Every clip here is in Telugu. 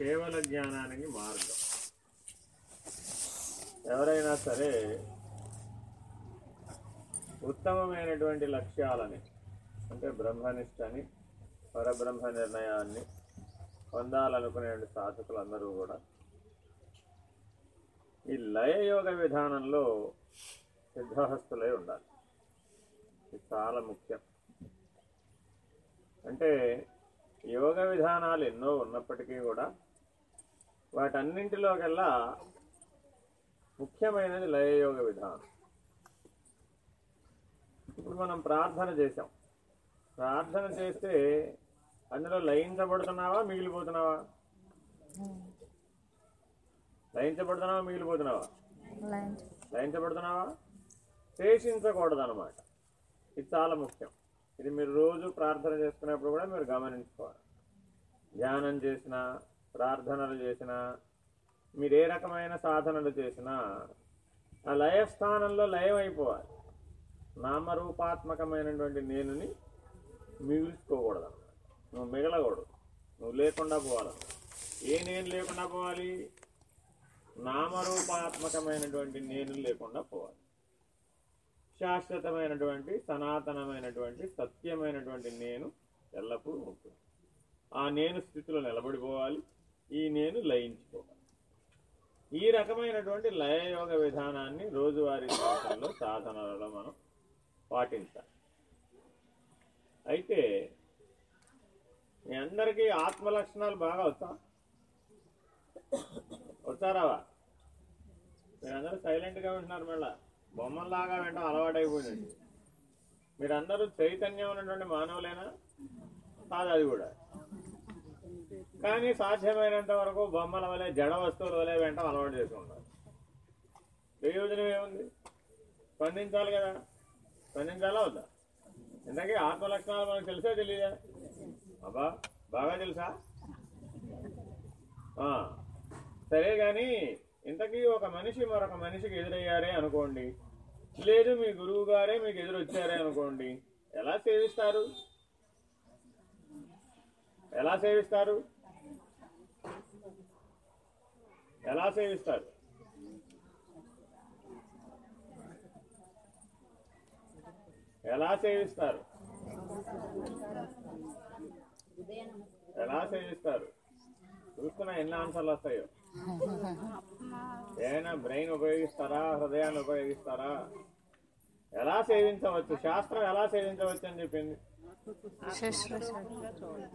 కేవల జ్ఞానానికి మార్గం. ఎవరైనా సరే ఉత్తమమైనటువంటి లక్ష్యాలని అంటే బ్రహ్మనిష్టని పరబ్రహ్మ నిర్ణయాన్ని పొందాలనుకునే సాధకులందరూ కూడా ఈ లయయోగ విధానంలో సిద్ధహస్తులై ఉండాలి. ఇది చాలా ముఖ్యం. అంటే యోగ విధానాలు ఎన్నో ఉన్నప్పటికీ కూడా వాటన్నింటిలో కల్లా ముఖ్యమైనది లయయోగ విధానం. ఇప్పుడు మనం ప్రార్థన చేసాం ప్రార్థన చేస్తే అందులో లయించబడుతున్నావా మిగిలిపోతున్నావా? లయించబడుతున్నావా మిగిలిపోతున్నావా? లయించబడుతున్నావా? శేషించకూడదు అనమాట ఇది చాలా ముఖ్యం. ఇది మీరు రోజు ప్రార్థన చేసుకునేప్పుడు కూడా మీరు గమనించుకోవాలి. ధ్యానం చేసిన ప్రార్థనలు చేసిన మీరు ఏ రకమైన సాధనలు చేసినా ఆ లయస్థానంలో లయమైపోవాలి. నామరూపాత్మకమైనటువంటి నేనుని మిగుల్చుకోకూడదు అన్నమాట నువ్వు మిగలకూడదు. నువ్వు లేకుండా పోవాలన్నమాట. ఏ నేను లేకుండా పోవాలి? నామరూపాత్మకమైనటువంటి నేను లేకుండా పోవాలి. శాశ్వతమైనటువంటి సనాతనమైనటువంటి సత్యమైనటువంటి నేను ఎల్లప్పుడూ ఉంటుంది. ఆ నేను స్థితిలో నిలబడిపోవాలి. ఈ నేను లయించుకోవాలి. ఈ రకమైనటువంటి లయయోగ విధానాన్ని రోజువారీ జీవితంలో సాధనలలో మనం పాటించాలి. అయితే మీ అందరికీ ఆత్మ లక్షణాలు బాగా వస్తా? వచ్చారావా మీరందరూ సైలెంట్గా వింటున్నారు మళ్ళా. బొమ్మల్లాగా వినడం అలవాటైపోయింది. మీరందరూ చైతన్యం ఉన్నటువంటి మానవులేనా? కాదు అది కూడా. కానీ సాధ్యమైనంత వరకు బొమ్మల వలె జడ వస్తువుల వలె వెంట అలవాటు చేసుకుంటారు ప్రయోజనం ఏముంది? స్పందించాలి కదా. స్పందించాలా వద్దా? ఇంతకీ ఆత్మలక్షణాలు మనకు తెలుసా తెలియదా అబ్బా బాగా తెలుసా? సరే కానీ ఇంతకీ ఒక మనిషి మరొక మనిషికి ఎదురయ్యారే అనుకోండి. లేదు మీ గురువు గారే మీకు ఎదురొచ్చారే అనుకోండి. ఎలా సేవిస్తారు? ఎలా సేవిస్తారు? ఎలా సేవిస్తారు ఎలా సేవిస్తారు? ఎలా సేవిస్తారు? చూసుకున్నా ఎన్ని ఆన్సర్లు వస్తాయో? ఏమైనా బ్రెయిన్ ఉపయోగిస్తారా? హృదయాన్ని ఉపయోగిస్తారా? ఎలా సేవించవచ్చు? శాస్త్రం ఎలా సేవించవచ్చు అని చెప్పింది.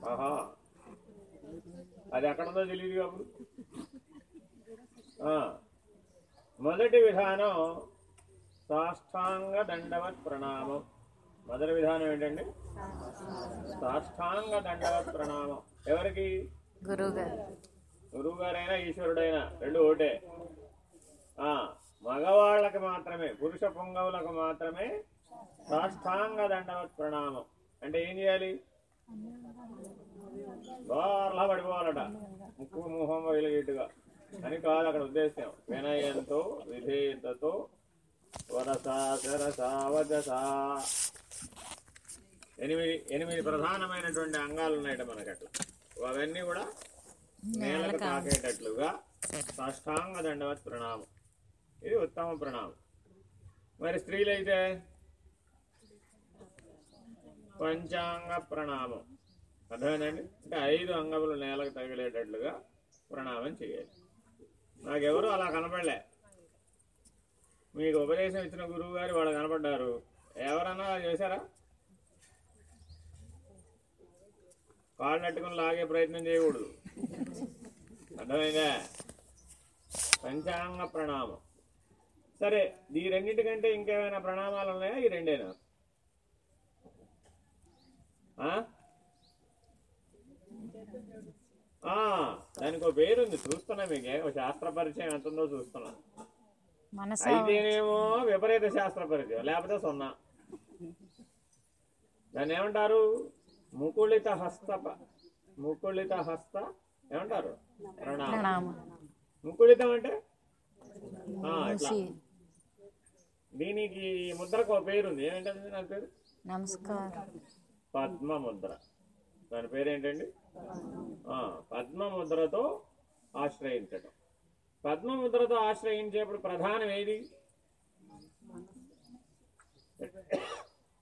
ఆహా. అది ఎక్కడుందో తెలియదు అప్పుడు. ఆ, మొదటి విధానం సాష్టాంగ దండవత్ ప్రణామం. మొదటి విధానం ఏంటండి? సాష్టాంగ దండవత్ ప్రణామం. ఎవరికి? గురువు గారు గురువు గారైనా ఈశ్వరుడైనా రెండు ఒకటే. ఆ మగవాళ్ళకి మాత్రమే పురుష పొంగవులకు మాత్రమే సాష్టాంగ దండవత్ ప్రణామం. అంటే ఏం చేయాలి? గోర్లా పడిపోవాలట. ముక్కు ముఖం వెలిగేట్టుగా అని కాదు అక్కడ ఉద్దేశం. వినయంతో విధేయతతో ఎనిమిది ఎనిమిది ప్రధానమైనటువంటి అంగాలు ఉన్నాయట మనకి అట్లా. అవన్నీ కూడా నేలకు? తాకేటట్లుగా సాష్టాంగ దండవత్ ప్రణామం. ఇది ఉత్తమ ప్రణామం. మరి స్త్రీలైతే పంచాంగ ప్రణామం. అర్థమైందండి? అంటే ఐదు అంగములు నేలకు తగిలేటట్లుగా ప్రణామం చేయాలి. నాకెవరు అలా కనపడలే. మీకు ఉపదేశం ఇచ్చిన గురువు గారు వాళ్ళు కనపడ్డారు. ఎవరన్నా చేశారా? కాళ్ళు నట్టుకుని లాగే ప్రయత్నం చేయకూడదు. అర్థమైందా? పంచాంగ ప్రణామం. సరే ఈ రెండింటికంటే ఇంకేమైనా ప్రణామాలు ఉన్నాయా? ఈ రెండేనా ఆ? ఆ, దానికి ఒక పేరుంది. చూస్తున్నా మీకు. ఒక శాస్త్ర పరిచయం ఎంత ఉందో చూస్తున్నా అయితేనేమో విపరీత శాస్త్ర పరిచయం లేకపోతే సున్నా. దాన్ని ఏమంటారు? ముకుళిత హస్త ముకుళిత హస్త ఏమంటారు? ముకుళితం అంటే? దీనికి ముద్రకు ఒక పేరు ఉంది ఏమిటంటే దాని పేరు? నమస్కారం. పద్మ ముద్ర దాని పేరు ఏంటండి ఆ, పద్మ ముద్రతో ఆశ్రయించటం. పద్మముద్రతో ఆశ్రయించేప్పుడు ప్రధానం ఏది?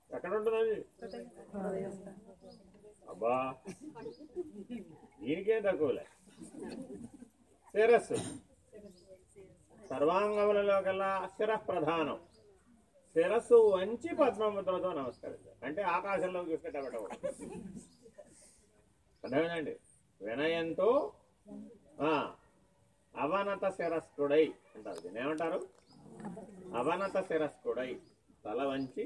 ఎక్కడ ఉంటుంది అది అబ్బా దీనికే తక్కువలే. శిరస్సు. సర్వాంగములలో కల్లా శిర ప్రధానం శిరస్సు వంచి పద్మముద్రతో నమస్కరించారు అంటే ఆకాశంలో చూసుకుంటే పెట్టకూడదు అర్థమైందండి? వినయంతో ఆ, అవనత శిరస్కుడై అంటారు. దీని ఏమంటారు? అవనత శిరస్కుడై తల వంచి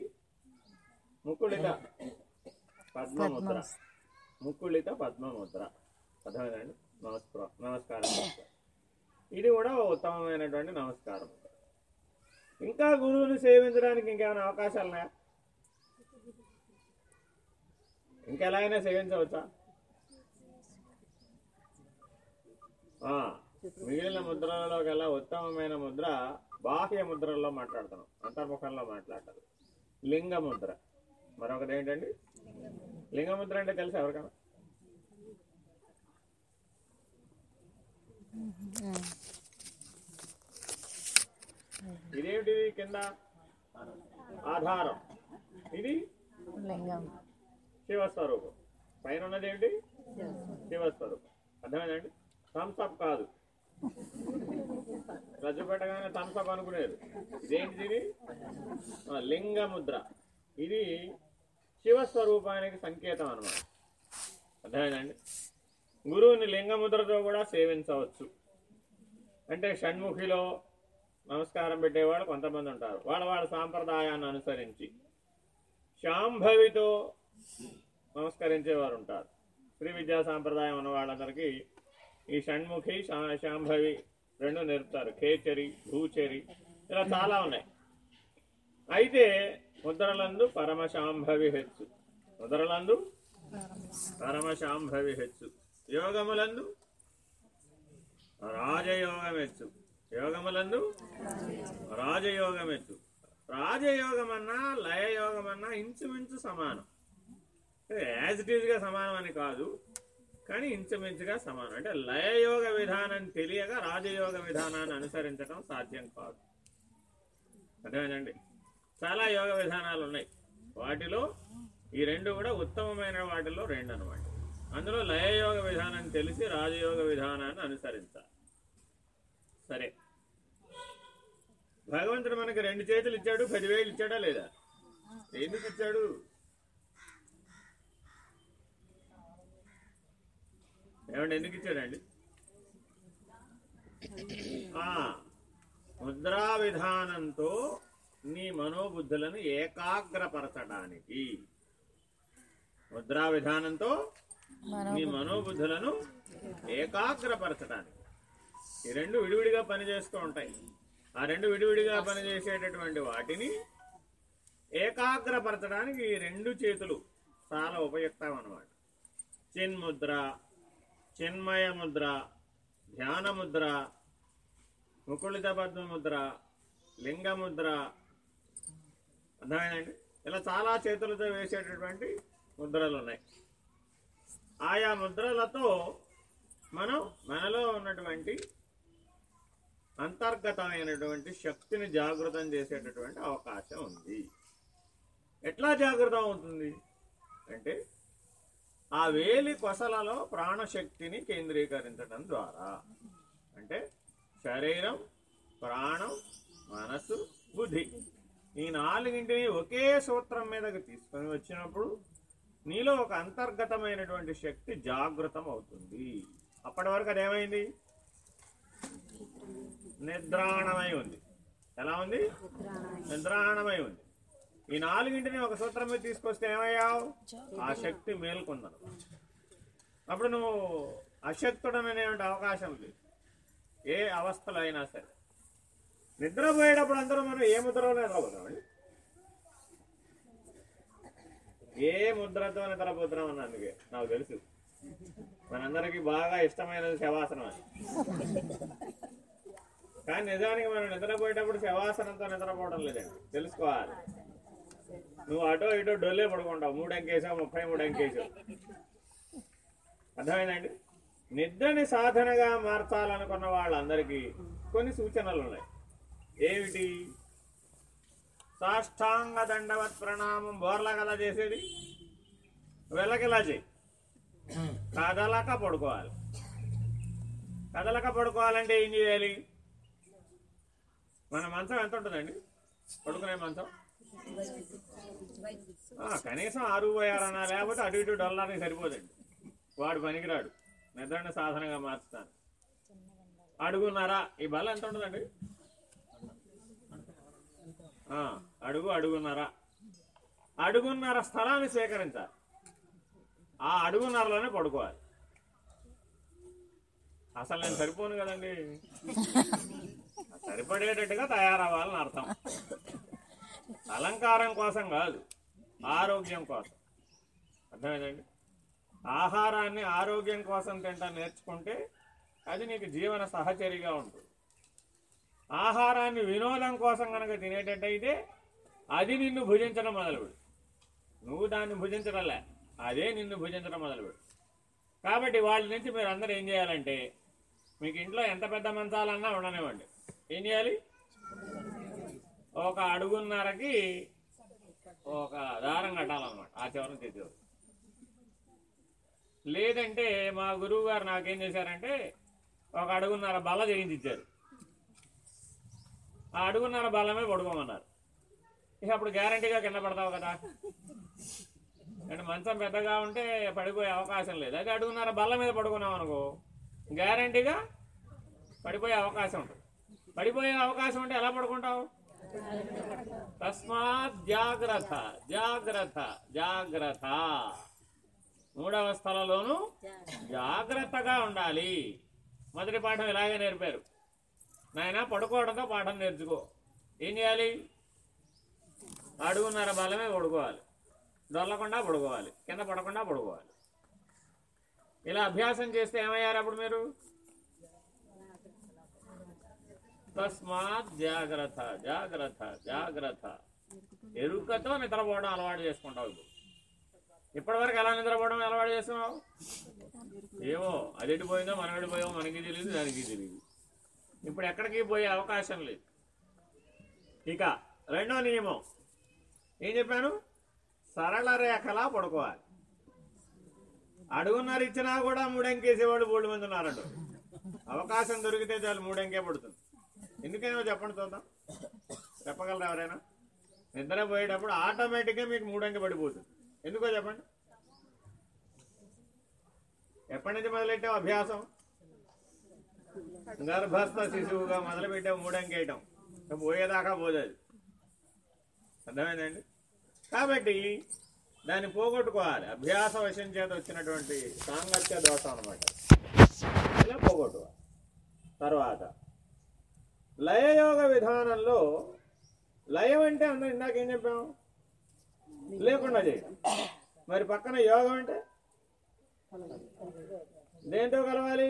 ముకుళిత పద్మముద్ర. ముకుళిత పద్మముద్ర. అర్థమైందండి? నమస్కారం నమస్కారం. ఇది కూడా ఉత్తమమైనటువంటి నమస్కారం. ఇంకా గురువుని సేవించడానికి ఇంకేమైనా అవకాశాలు ఉన్నాయా ఇంకెలా అయినా సేవించవచ్చా ఆ, మిగిలిన ముద్రలలో కల్లా ఉత్తమమైన ముద్ర బాహ్య ముద్రల్లో మాట్లాడుతున్నాం. అంతర్ముఖంలో మాట్లాడతారు. లింగ ముద్ర. మరొకటి ఏంటండి? లింగ ముద్ర అంటే తెలుసు ఎవరికైనా? ఇదేమిటిది కింద? ఆధారం. ఇది లింగం. శివస్వరూపం. పైన ఉన్నది ఏంటి? శివస్వరూపం. అర్థమైందండి థమ్స్ అప్ కాదు. రజ్జు పెట్టగానే థమ్స్అప్ అనుకునేది. ఇదేంటిది ఇది లింగ ముద్ర ఇది శివస్వరూపానికి సంకేతం అనమాట అర్థమైందండి? గురువుని లింగముద్రతో కూడా సేవించవచ్చు. అంటే షణ్ముఖిలో నమస్కారం పెట్టేవాళ్ళు కొంతమంది ఉంటారు. వాళ్ళ వాళ్ళ సాంప్రదాయాన్ని అనుసరించి శాంభవితో నమస్కరించేవారు ఉంటారు. శ్రీ విద్యా సాంప్రదాయం ఉన్న వాళ్ళందరికీ ఈ షణ్ముఖి శాంభవి రెండు నేర్పుతారు. కేచరి భూచరి ఇలా చాలా ఉన్నాయి. అయితే ముద్రలందు పరమశాంభవి హెచ్చు. ముద్రలందు పరమశాంభవి హెచ్చు. యోగములందు రాజయోగం హెచ్చు. యోగములందు రాజయోగం హెచ్చు. రాజయోగమన్నా లయయోగమన్నా ఇంచుమించు సమానం. యాజ్ ఇట్ ఈజ్గా సమానం అని కాదు. కానీ ఇంచుమించుగా సమానం. అంటే లయయోగ విధానం తెలియక రాజయోగ విధానాన్ని అనుసరించడం సాధ్యం కాదు. అర్థమేనండి చాలా యోగ విధానాలు ఉన్నాయి. వాటిలో ఈ రెండు కూడా ఉత్తమమైన వాటిలో రెండు అనమాట అందులో లయయోగ విధానం తెలిసి రాజయోగ విధానాన్ని అనుసరించాలి. సరే. భగవంతుడు మనకి రెండు చేతులు ఇచ్చాడు పదివేలు ఇచ్చాడా లేదా? ఎందుకు ఇచ్చాడు? ఏమంటే ఎందుకు ఇచ్చాడండి? ఆ, ముద్రా విధానంతో నీ మనోబుద్ధులను ఏకాగ్రపరచడానికి. ముద్రా విధానంతో నీ మనోబుద్ధులను ఏకాగ్రపరచడానికి. ఈ రెండు విడివిడిగా పనిచేస్తూ ఉంటాయి. ఆ రెండు విడివిడిగా పనిచేసేటటువంటి వాటిని ఏకాగ్రపరచడానికి ఈ రెండు చేతులు చాలా ఉపయుక్తం అన్నమాట చిన్ముద్ర చిన్మయ ముద్ర ధ్యాన ముద్ర ముకుళిత పద్మ ముద్ర లింగ ముద్ర అర్థమైందండి? ఇలా చాలా చేతులతో వేసేటటువంటి ముద్రలు ఉన్నాయి ఆయా ముద్రలతో మనం మనలో ఉన్నటువంటి అంతర్గతమైనటువంటి శక్తిని జాగృతం చేసేటటువంటి అవకాశం ఉంది. ఎట్లా జాగృతం అవుతుంది? అంటే ఆ వేలి కొసలలో ప్రాణశక్తిని కేంద్రీకరించడం ద్వారా. అంటే శరీరం ప్రాణం మనస్సు బుద్ధి ఈ నాలుగింటిని ఒకే సూత్రం మీదకి తీసుకొని వచ్చినప్పుడు నీలో ఒక అంతర్గతమైనటువంటి శక్తి జాగృతం అవుతుంది అప్పటి వరకు అదేమైంది? నిద్రాణమై ఉంది. ఎలా ఉంది? నిద్రాణమై ఉంది. ఈ నాలుగింటిని ఒక సూత్రం మీద తీసుకొస్తే ఏమయ్యావు? ఆ శక్తి మేల్కొందను అప్పుడు నువ్వు అశక్తుడననేటువంటి అవకాశం లేదు. ఏ అవస్థలో అయినా సరే. నిద్రపోయేటప్పుడు అందరూ మనం ఏ ముద్రలో నిద్రపోతామండి ఏ ముద్రతో నిద్రపోతున్నాం అన్న అందుకే నాకు తెలుసు. మనందరికీ బాగా ఇష్టమైనది శవాసనం అని. కానీ నిజానికి మనం నిద్రపోయేటప్పుడు శవాసనంతో నిద్రపోవడం లేదండి. తెలుసుకోవాలి. నువ్వు అటో ఇటో డొల్లే పడుకుంటావు. మూడు అంకేసా ముప్పై మూడు అంకేసా అర్థమైందండి? నిద్రని సాధనగా మార్చాలనుకున్న వాళ్ళందరికీ కొన్ని సూచనలు ఉన్నాయి. ఏమిటి? సాష్టాంగ దండవత్ ప్రణామం బోర్లా కదా చేసేది? వెళ్ళకిలా చేయి. కదలక పడుకోవాలి. కదలక పడుకోవాలంటే ఏం చేయాలి? మన మంచం ఎంత ఉంటుందండి? పడుకునే మంచం? కనీసం ఆరు పోయారన్నా లేకపోతే అటు ఇటు డొల్లానికి సరిపోదండి. వాడు పనికిరాడు. నిద్రని సాధనంగా మార్చుతాను. అడుగున్నారా? ఈ బల్ల ఎంత ఉంటుందండి? అడుగు అడుగున్నారా? అడుగున్నర స్థలాన్ని స్వీకరించాలి. ఆ అడుగున్నరలోనే పడుకోవాలి. అసలు నేను సరిపోను కదండి. సరిపడేటట్టుగా తయారవ్వాలని అర్థం. అలంకారం కోసం కాదు ఆరోగ్యం కోసం. అర్థమైందండి? ఆహారాన్ని ఆరోగ్యం కోసం తింటా నేర్చుకుంటే అది నీకు జీవన సహచరిగా ఉంటుంది. ఆహారాన్ని వినోదం కోసం కనుక తినేటట్టయితే అది నిన్ను భుజించడం మొదలుపెడు. నువ్వు దాన్ని భుజించడంలే అదే నిన్ను భుజించడం మొదలుపెడు. కాబట్టి వాళ్ళ నుంచి మీరు అందరూ ఏం చేయాలంటే మీకు ఇంట్లో ఎంత పెద్ద మంచాలన్నా ఉండనివ్వండి. ఏం చేయాలి? ఒక అడుగున్నరకి ఒక దారం కట్టాలన్నమాట ఆ చివరిని తెచ్చి లేదంటే మా గురువు గారు నాకేం చేశారంటే ఒక అడుగున్నర బల్ల చేయించారు ఆ అడుగున్నర బలమే పడుకోమన్నారు. ఇక అప్పుడు గ్యారంటీగా కింద పడతావు కదా. అంటే మంచం పెద్దగా ఉంటే పడిపోయే అవకాశం లేదు. అదే అడుగున్నర బల్ల మీద పడుకున్నాం అనుకో గ్యారంటీగా పడిపోయే అవకాశం ఉంటుంది. పడిపోయే అవకాశం ఉంటే ఎలా పడుకుంటావు? తస్మాత్ జాగ్రత్త జాగ్రత్త జాగ్రత్త. మూడవ స్థలలోనూ జాగ్రత్తగా ఉండాలి. మొదటి పాఠం ఇలాగే నేర్పారు. నాయన పడుకోవడంతో పాఠం నేర్చుకో. ఏం చేయాలి? అడుగున్నర బలమే పడుకోవాలి. దొల్లకుండా పడుకోవాలి. కింద పడకుండా పడుకోవాలి. ఇలా అభ్యాసం చేస్తే ఏమయ్యారు అప్పుడు మీరు? తస్మాత్ జాగ్రత్త జాగ్రత్త జాగ్రత్త. ఎరుకతో నిద్రపోవడం అలవాటు చేసుకుంటావు ఇప్పుడు. ఇప్పటివరకు ఎలా నిద్రపోవడం అలవాటు చేస్తున్నావు? ఏమో అది ఎడిపోయిందో మనం ఎడిపోయామో మనకి తెలియదు దానికి తెలియదు ఇప్పుడు ఎక్కడికి పోయే అవకాశం లేదు. ఇక రెండో నియమం. ఏం చెప్పాను? సరళ రేఖలా పడుకోవాలి. అడుగున్నారు ఇచ్చినా కూడా మూడంకేసేవాళ్ళు బోల్డ్ మంది ఉన్నారంట. అవకాశం దొరికితే చాలు మూడంకే పడుతుంది. ఎందుకైనా చెప్పండి చూద్దాం. చెప్పగలరా ఎవరైనా? నిద్ర పోయేటప్పుడు ఆటోమేటిక్గా మీకు మూడంకి పడిపోతుంది. ఎందుకో చెప్పండి. ఎప్పటి నుంచి మొదలెట్టావు అభ్యాసం? గర్భస్థ శిశువుగా మొదలుపెట్టావు మూడంకి వేయటం. పోయేదాకా పోలేదు. అర్థమైందండి? కాబట్టి దాన్ని పోగొట్టుకోవాలి. అభ్యాస వశం చేత వచ్చినటువంటి సాంగత్య దోషం అనమాట ఇలా పోగొట్టుకోవాలి. తర్వాత లయయోగ విధానంలో లయం అంటే అందరం ఇందాకేం చెప్పాం? లేకుండా చేయడం మరి పక్కన యోగం అంటే? దేంతో కలవాలి?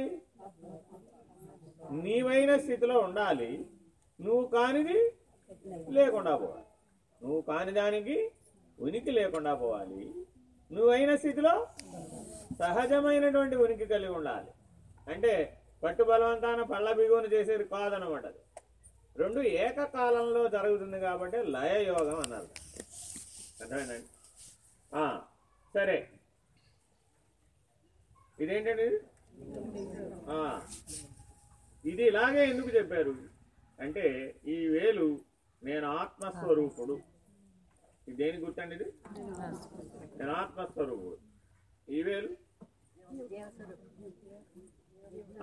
నీవైన స్థితిలో ఉండాలి. నువ్వు కానిది లేకుండా పోవాలి. నువ్వు కాని దానికి ఉనికి లేకుండా పోవాలి. నువ్వైన స్థితిలో సహజమైనటువంటి ఉనికి కలిగి ఉండాలి. అంటే పట్టు బలవంతాన పళ్ళ బిగువును చేసేది కాదనమాట అది. రెండు ఏకకాలంలో జరుగుతుంది కాబట్టి లయ యోగం అన్నారు. అర్థమైందండి? సరే. ఇదేంటండి ఇది? ఇలాగే ఎందుకు చెప్పారు? అంటే ఈ వేలు నేను ఆత్మస్వరూపుడు. ఇది దేని గుర్తండి ఇది? నేను ఆత్మస్వరూపుడు. ఈ వేలు?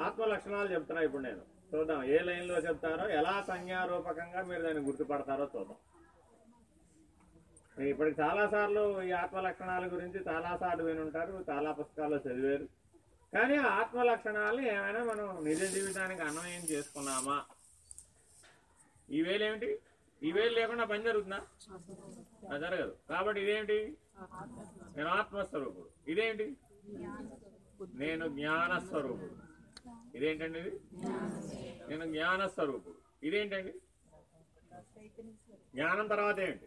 ఆత్మ లక్షణాలు చెప్తున్నా ఇప్పుడు నేను. చూద్దాం ఏ లైన్లో చెప్తారో ఎలా సంజ్ఞారూపకంగా మీరు దాన్ని గుర్తుపడతారో చూద్దాం. మీరు ఇప్పటికి చాలా సార్లు ఈ ఆత్మ లక్షణాల గురించి చాలా సార్లు వినుంటారు చాలా పుస్తకాల్లో చదివారు. కానీ ఆత్మ లక్షణాలని ఏమైనా మనం నిజ జీవితానికి అన్వయం చేసుకున్నామా? ఇవేలేమిటి ఇవేలు లేకుండా పని జరుగుతుందా? అది జరగదు. కాబట్టి ఇదేంటి నేను ఆత్మస్వరూపుడు. ఇదేంటి నేను జ్ఞానస్వరూపుడు. ఇదేంటండి ఇది? నేను జ్ఞాన స్వరూపుడు. ఇదేంటండి? జ్ఞానం తర్వాత ఏంటి?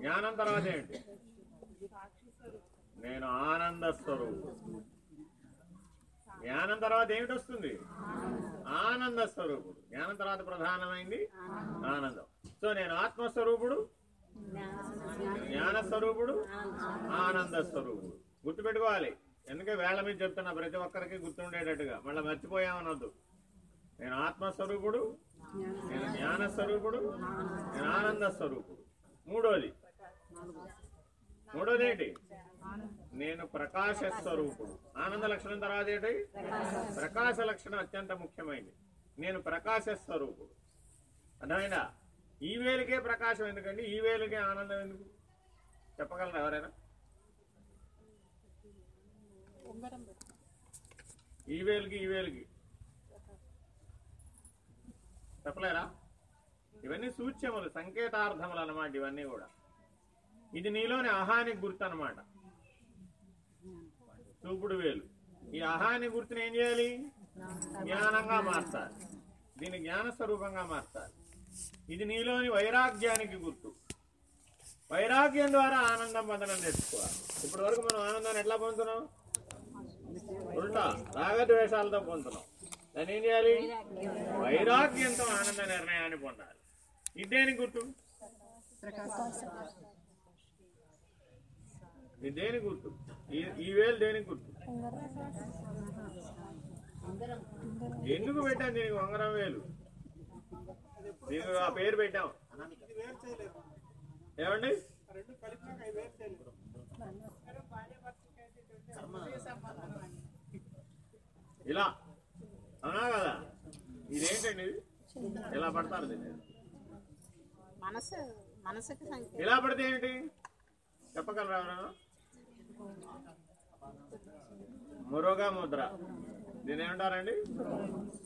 జ్ఞానం తర్వాత ఏంటి? నేను ఆనంద స్వరూపుడు. జ్ఞానం తర్వాత ఏమిటి వస్తుంది? ఆనంద స్వరూపుడు. జ్ఞానం తర్వాత ప్రధానమైంది ఆనందం. సో నేను ఆత్మస్వరూపుడు జ్ఞాన స్వరూపుడు ఆనంద స్వరూపుడు. గుర్తుపెట్టుకోవాలి. ఎందుకంటే వేళ మీద చెప్తున్నా? ప్రతి ఒక్కరికి గుర్తుండేటట్టుగా. మళ్ళీ మర్చిపోయామనొద్దు. నేను ఆత్మస్వరూపుడు నేను జ్ఞాన స్వరూపుడు నేను ఆనంద స్వరూపుడు మూడోది. మూడోది ఏంటి? నేను ప్రకాశ స్వరూపుడు ఆనంద లక్షణం తర్వాత ఏంటి? ప్రకాశ లక్షణం అత్యంత ముఖ్యమైనది. నేను ప్రకాశ స్వరూపుడు అర్థమైందా? ఈ వేలుకే ప్రకాశం ఎందుకండి? ఈ వేలుకే ఆనందం ఎందుకు? చెప్పగలరా ఎవరైనా? ఈ వేలుకి ఈ వేలుకి. చెప్పలేరా? ఇవన్నీ సూచ్యములు సంకేతార్థములు అనమాట ఇవన్నీ కూడా. ఇది నీలోని అహానికి గుర్తు అనమాట చూపుడు వేలు. ఈ అహాని గుర్తుని ఏం చేయాలి? జ్ఞానంగా మార్చాలి. దీన్ని జ్ఞాన స్వరూపంగా మార్చాలి. ఇది నీలోని వైరాగ్యానికి గుర్తు. వైరాగ్యం ద్వారా ఆనందం పొందడం నేర్చుకోవాలి. ఇప్పటి వరకు మనం ఆనందాన్ని ఎట్లా పొందుతున్నాం? ఉల్టా. రాగద్వేషాలతో పొందుతున్నాం. దాన్ని ఏం చేయాలి వైరాగ్యంతో ఆనంద నిర్ణయాన్ని పొందాలి. ఇది గుర్తు? దేని గుర్తు? ఈ- ఈ వేలు దేనికి గుర్తు? ఎందుకు పెట్టాం దీనికి వంగరం వేలు? దీనికి ఆ పేరు పెట్టాం. ఏమండి? ఇలా. అవునా కదా? ఇదేంటండి? ఇది ఇలా పడతారు దీన్ని? మనసు మనసుకి ఇలా పడితే ఏమిటి చెప్పగలరా ఎవరైనా? మురుగా ముద్ర. దీని ఏమంటారండి?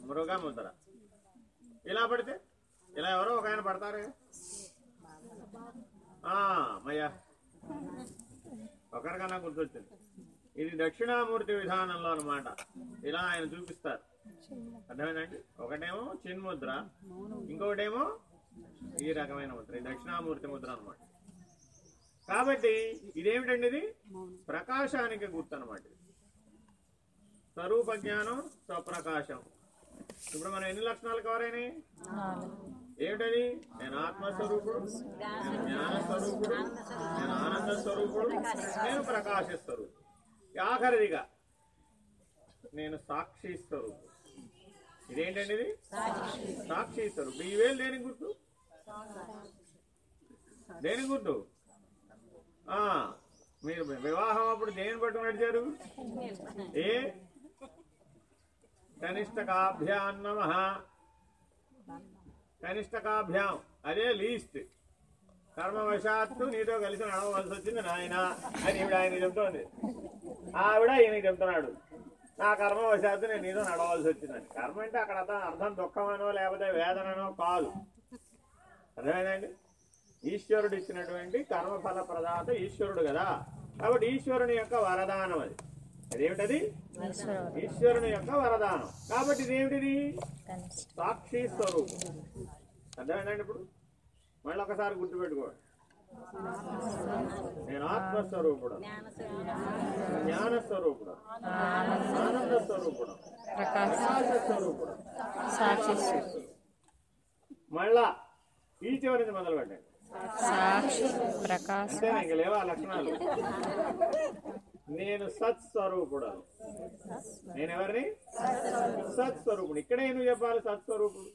మురుగా ముద్ర. ఇలా పడితే? ఇలా ఎవరో ఒక ఆయన పడతారే? ఆ, మయ్యా. ఒకరికన్నా గుర్తొచ్చింది. ఇది దక్షిణామూర్తి విధానంలో అన్నమాట. ఇలా ఆయన చూపిస్తారు. అర్థమైందండి? ఒకటేమో చిన్ముద్ర ఇంకొకటేమో ఈ రకమైన ముద్ర ఈ దక్షిణామూర్తి ముద్ర అన్నమాట. కాబట్టి ఇదేమిటండి ఇది? ప్రకాశానికి గుర్తు అనమాట స్వరూప జ్ఞానం స్వప్రకాశం. ఇప్పుడు మనం ఎన్ని లక్షణాలు కవర్ అయినాయి ఏమిటది? నేను ఆత్మస్వరూపుడు నేను జ్ఞాన స్వరూపుడు నేను ఆనంద స్వరూపుడు నేను ప్రకాశ స్వరూపుడు ఆఖరిదిగా నేను సాక్షి స్వరూపు. ఇదేంటండి ఇది? సాక్షి స్వరూపు. ఈ వేలు దేనికి గుర్తు? దేని గుర్తు? మీరు వివాహం అప్పుడు దేని పట్టుకు నడిచారు? ఏ? కనిష్టకాభ్యాం నమ. కనిష్టకాభ్యాం అదే లీస్ట్ కర్మవశాత్తు నీతో కలిసి నడవలసి వచ్చింది నాయన అని ఈవిడ ఆయన చెబుతోంది ఆవిడ ఈయన చెబుతున్నాడు నా కర్మవశాత్తు నేను నీతో నడవలసి వచ్చిందని. కర్మ అంటే అక్కడ అర్థం- దుఃఖమనో లేకపోతే వేదననో కాదు. అర్థమైందండి? ఈశ్వరుడు ఇచ్చినటువంటి కర్మఫల ప్రదాత ఈశ్వరుడు కదా. కాబట్టి ఈశ్వరుని యొక్క వరదానం అది. అదేమిటది? ఈశ్వరుని యొక్క వరదానం. కాబట్టి ఇదేమిటిది సాక్షి స్వరూపం. అర్థమైందండి ఇప్పుడు? మళ్ళీ ఒకసారి గుర్తుపెట్టుకోండి నేను ఆత్మస్వరూపుడు. జ్ఞాన స్వరూపుడు ఆనంద స్వరూపుడు ప్రకాశ స్వరూపుడు సాక్షి మళ్ళా ఈ చివరి నుంచి మొదలు పెట్టండి సాక్షి ప్రకాశ లేవా లక్షణాలు? నేను సత్స్వరూపుడు నేను ఎవరిని సత్స్వరూపుడు. ఇక్కడే ఎందుకు చెప్పాలి సత్స్వరూపుడు?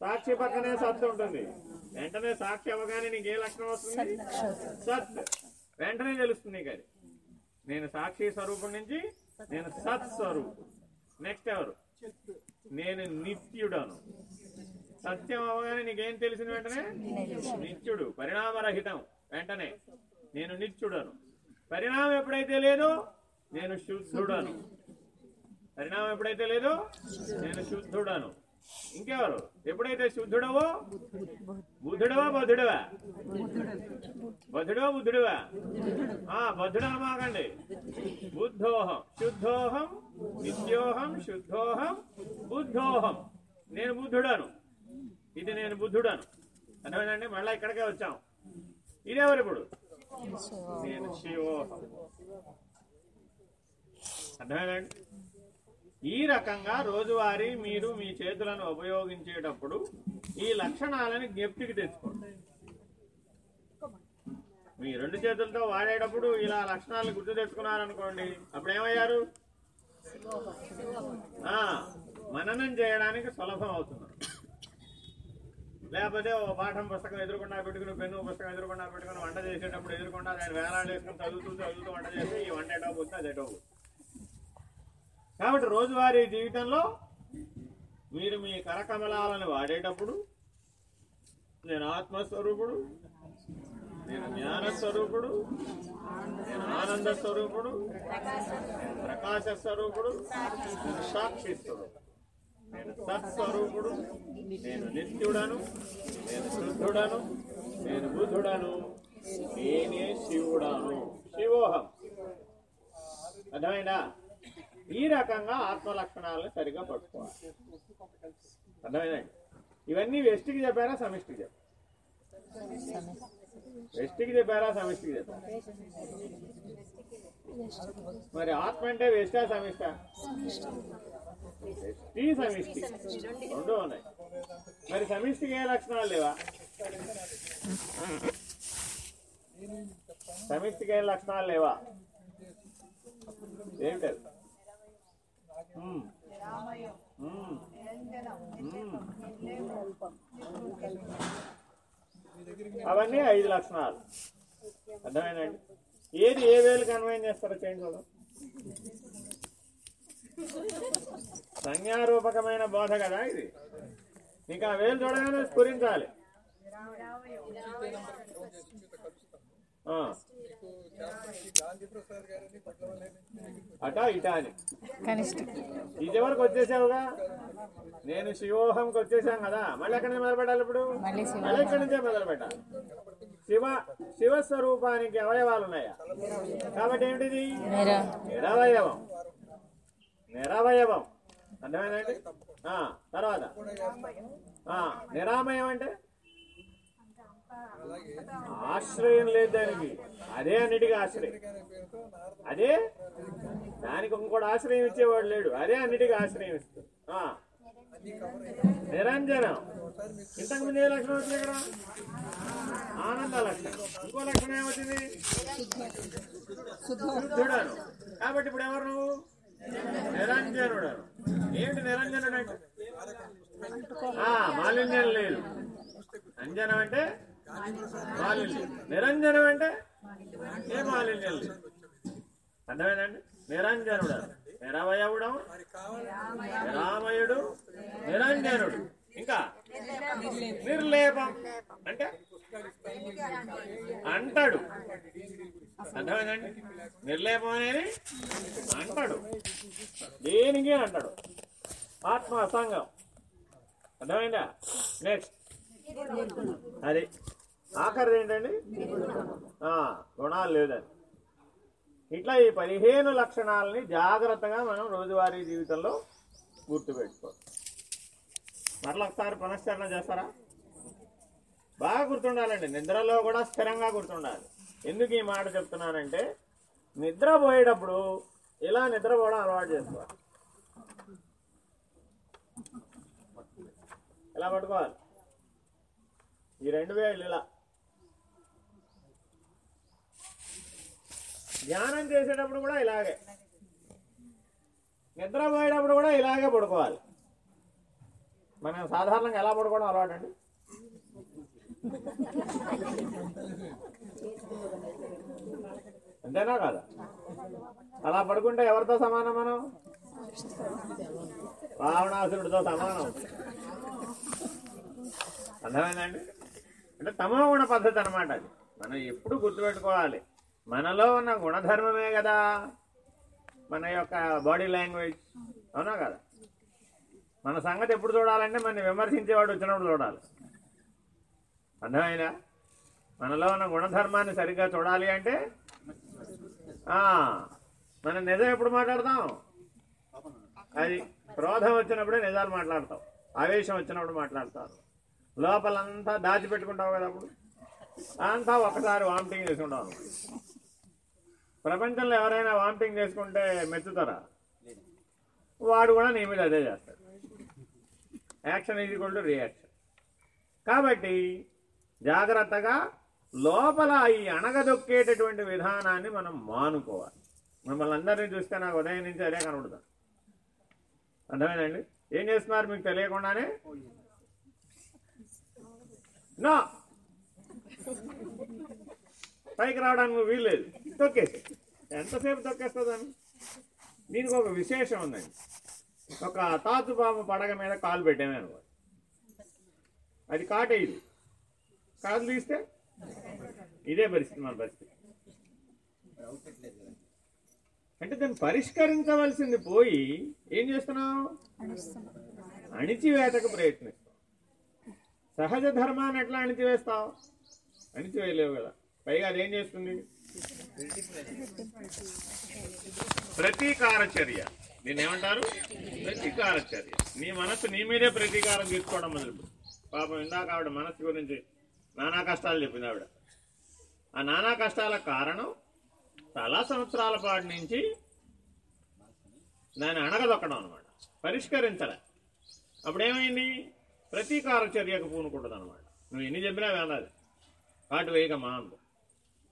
సాక్షి పక్కనే సత్ ఉంటుంది. వెంటనే సాక్షి అవగానే నీకు ఏ లక్షణం వస్తుంది? సత్. వెంటనే తెలుస్తుంది నీకు అది. నేను సాక్షి స్వరూపం నుంచి నేను సత్ స్వరూపం. నెక్స్ట్ ఎవరు? నేను నిత్యుడను. సత్యం అవగానే నీకేం తెలిసిన వెంటనే? నిత్యుడు. పరిణామరహితం. వెంటనే నేను నిత్యుడను. పరిణామం ఎప్పుడైతే లేదో నేను శుద్ధుడను. పరిణామం ఎప్పుడైతే లేదో నేను శుద్ధుడను. ఇంకెవరు? ఎప్పుడైతే శుద్ధుడవో? బుద్ధుడవా బుద్ధుడవా? బుద్ధుడవా బుద్ధుడవా? ఆ బుద్ధుడని మాకండి. బుద్ధోహం శుద్ధోహం నిత్యోహం శుద్ధోహం బుద్ధోహం. నేను బుద్ధుడను. ఇది నేను బుద్ధుడను. అర్థమైందండి? మళ్ళీ ఇక్కడికే వచ్చాం. ఇదేవరు ఇప్పుడు? నేను శివోహం. అర్థమైందండి? ఈ రకంగా రోజువారీ మీరు మీ చేతులను ఉపయోగించేటప్పుడు ఈ లక్షణాలని జ్ఞప్తికి తెచ్చుకోండి. మీ రెండు చేతులతో వాడేటప్పుడు ఇలా లక్షణాలను గుర్తు తెచ్చుకున్నారనుకోండి అప్పుడు ఏమయ్యారు మననం చేయడానికి సులభం అవుతుంది. లేకపోతే ఓ పాఠం పుస్తకం ఎదురుకుండా పెట్టుకుని పెన్ను పుస్తకం ఎదురుకుండా పెట్టుకుని వంట చేసేటప్పుడు ఎదురుకుండా దాన్ని వేలాడేసుకుని చదువుతూ చదువుతూ వంట చేస్తే ఈ వంట ఎటో పోతుంది అది ఎటో పోతుంది. కాబట్టి రోజువారీ జీవితంలో మీరు మీ కరకమలాలను వాడేటప్పుడు నేను ఆత్మస్వరూపుడు నేను జ్ఞాన స్వరూపుడు నేను ఆనంద స్వరూపుడు నేను ప్రకాశ స్వరూపుడు నేను సాక్షి స్వరూపుడు నేను సత్స్వరూపుడు నేను నిత్యుడను నేను శుద్ధుడను నేను బుద్ధుడను నేనే శివుడను. శివోహం. అర్థమైందా? ఈ రకంగా ఆత్మ లక్షణాలను సరిగా పట్టుకోవాలి. అర్థమైందండి ఇవన్నీ వెస్టికి చెప్పారా సమిష్టికి చెప్పారా? వెస్టికి చెప్పారా సమిష్టికి చెప్పారా? మరి ఆత్మ అంటే వెస్టా సమిష్టా? వెస్టి సమిష్టి. రెండు ఉన్నాయి. మరి సమిష్టికి ఏ లక్షణాలు లేవా? సమిష్టికి ఏ లక్షణాలు లేవా? ఏంటది అవన్నీ ఐదు లక్షణాలు. అర్థమైందండి? ఏది ఏ వేలకు అన్వయం చేస్తారో చేయండి చూద్దాం సంజ్ఞారూపకమైన బోధ కదా ఇది. ఇంకా వేలు చూడగానే స్ఫురించాలి. అటా ఇటా అని. కనిష్ట. ఇది వరకు వచ్చేసావుగా? నేను శివోహంకి వచ్చేసాం కదా. మళ్ళీ ఎక్కడి నుంచి మొదలు పెట్టాలి ఇప్పుడు? మళ్ళీ ఇక్కడి నుంచే మొదలు పెట్టాలి శివ శివస్వరూపానికి అవయవాలు ఉన్నాయా? కాబట్టి ఏమిటిది? నిర. నిరవయవం. నిరవయవం. అర్థమైందండి తర్వాత. నిరామయం అంటే? ఆశ్రయం లేదు దానికి. అదే అన్నిటికీ ఆశ్రయం. అదే? దానికి ఇంకోటి ఆశ్రయం ఇచ్చేవాడు లేడు. అదే అన్నిటికీ ఆశ్రయం ఇస్తుంది. నిరంజనం. ఇంతకు ముందు ఏ లక్షణం వచ్చింది ఇక్కడ? ఆనంద లక్షణం. ఇంకో లక్షణం ఏమొచ్చింది? శుద్ధుడను. కాబట్టి ఇప్పుడు ఎవరు నువ్వు? నిరంజనుడు ఏంటి నిరంజనుడు అంటే? మాలిన్యం లేదు. అంజనం అంటే? నిరంజనం అంటే? ఏ మాలిన్యం అర్థమేనండి నిరంజనుడు. నిరవయవుడు రామయుడు నిరంజనుడు. ఇంకా? నిర్లేపం. అంటే? అంటాడు. అర్థమైందండి? నిర్లేపం అనేది అంటాడు. దేనికి అంటాడు? ఆత్మ అసంగం. అర్థమైందా? నెక్స్ట్ అది. ఆఖరి ఏంటండి? గుణాలు లేదని ఇట్లా ఈ పదిహేను లక్షణాలని జాగ్రత్తగా మనం రోజువారీ జీవితంలో గుర్తుపెట్టుకోవాలి. మరలా ఒకసారి పునశ్చరణ చేస్తారా? బాగా గుర్తుండాలండి. నిద్రలో కూడా స్థిరంగా గుర్తుండాలి. ఎందుకు ఈ మాట చెప్తున్నానంటే నిద్రపోయేటప్పుడు ఇలా నిద్రపోవడం అలవాటు చేసుకోవాలి. ఇలా పట్టుకోవాలి? ఈ రెండు వేలు ఇలా. ధ్యానం చేసేటప్పుడు కూడా ఇలాగే. నిద్రపోయేటప్పుడు కూడా ఇలాగే పడుకోవాలి. మనం సాధారణంగా ఎలా పడుకోవడం అలవాటు అండి? అంతేనా కాదా? అలా పడుకుంటే ఎవరితో సమానం మనం? రావణాసురుడితో సమానం. అర్థమైందండి అంటే తమో గుణ పద్ధతి అనమాట అది. మనం ఎప్పుడు గుర్తుపెట్టుకోవాలి. మనలో ఉన్న గుణధర్మమే కదా. మన యొక్క బాడీ లాంగ్వేజ్ అవునా కదా? మన సంగతి ఎప్పుడు చూడాలంటే మన విమర్శించేవాడు వచ్చినప్పుడు చూడాలి. అర్థమైనా మనలో ఉన్న గుణధర్మాన్ని సరిగ్గా చూడాలి అంటే మనం నిజం ఎప్పుడు మాట్లాడతాం? అది క్రోధం వచ్చినప్పుడే నిజాలు మాట్లాడతాం. ఆవేశం వచ్చినప్పుడు మాట్లాడతారు. లోపలంతా దాచిపెట్టుకుంటావు కదా అప్పుడు? అంతా ఒకసారి వామిటింగ్ చేసుకుంటాం ప్రపంచంలో ఎవరైనా వామిటింగ్ చేసుకుంటే మెచ్చుతారా? వాడు కూడా నీ మీద అదే చేస్తాడు. Action is equal to reaction. కాబట్టి జాగ్రత్తగా లోపల ఈ అణగదొక్కేటటువంటి విధానాన్ని మనం మానుకోవాలి. మిమ్మల్ని అందరినీ చూస్తే నాకు ఉదయం నుంచి అదే కనబడుతుంది. అర్థమేనండి ఏం చేస్తున్నారు మీకు తెలియకుండానే? నో. పైకి రావడానికి వీల్లేదు. తొక్కేసి. ఎంతసేపు తొక్కేస్తుందని? దీనికి ఒక విశేషం ఉందండి. ఒక తాతుపాము పడగ మీద కాలు పెట్టామే అనుకో. అది కాటేది కాలు తీస్తే ఇదే పరిస్థితి మన పరిస్థితి. అంటే దాన్ని పరిష్కరించవలసింది పోయి ఏం చేస్తున్నావు? అణిచివేతకు ప్రయత్నిస్తావు. సహజ ధర్మాన్ని ఎట్లా అణిచివేస్తావు? అణిచివేయలేవు కదా. పైగా అదేం చేస్తుంది? ప్రతీకార చర్య. దీన్ని ఏమంటారు? ప్రతీకార చర్య. నీ మనస్సు నీ మీదే ప్రతీకారం తీసుకోవడం మొదలు పాపం ఇందాక ఆవిడ మనస్సు గురించి నానా కష్టాలు చెప్పింది ఆవిడ. ఆ నానా కష్టాల కారణం చాలా సంవత్సరాల పాటు నుంచి దాన్ని అణగదొక్కడం అనమాట పరిష్కరించలే. అప్పుడేమైంది? ప్రతీకార చర్యకు పూనుకుంటుంది అనమాట నువ్వు ఎన్ని చెప్పినా వెళ్ళాలి కాటు వేయక మాందు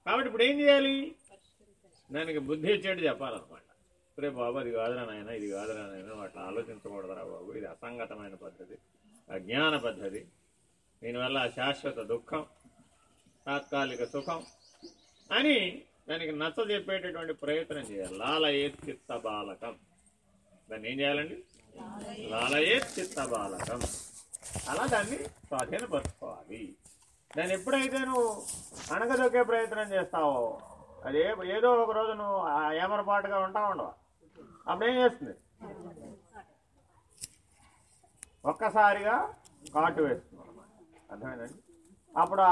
కాబట్టి ఇప్పుడు ఏం చేయాలి? దానికి బుద్ధి వచ్చేట్టు చెప్పాలన్నమాట. రే బాబు అది కాదురా నాయన ఇది కాదురా నాయన అట్లా ఆలోచించకూడదురా బాబు. ఇది అసంగతమైన పద్ధతి అజ్ఞాన పద్ధతి. దీనివల్ల శాశ్వత దుఃఖం తాత్కాలిక సుఖం అని దానికి నచ్చ చెప్పేటటువంటి ప్రయత్నం చేయాలి. లాలయే చిత్త బాలకం. దాన్ని ఏం చేయాలండి? లాలయే చిత్త బాలకం. అలా దాన్ని స్వాధీనపరచుకోవాలి. దాన్ని ఎప్పుడైతే నువ్వు అణగదొక్కే ప్రయత్నం చేస్తావో అది ఏదో ఒక రోజు నువ్వు ఆ ఏమరపాటుగా ఉంటా ఉండవు? అప్పుడేం ఏం చేస్తుంది? ఒక్కసారిగా కాటు వేస్తుంది. అర్థమైందండి? అప్పుడు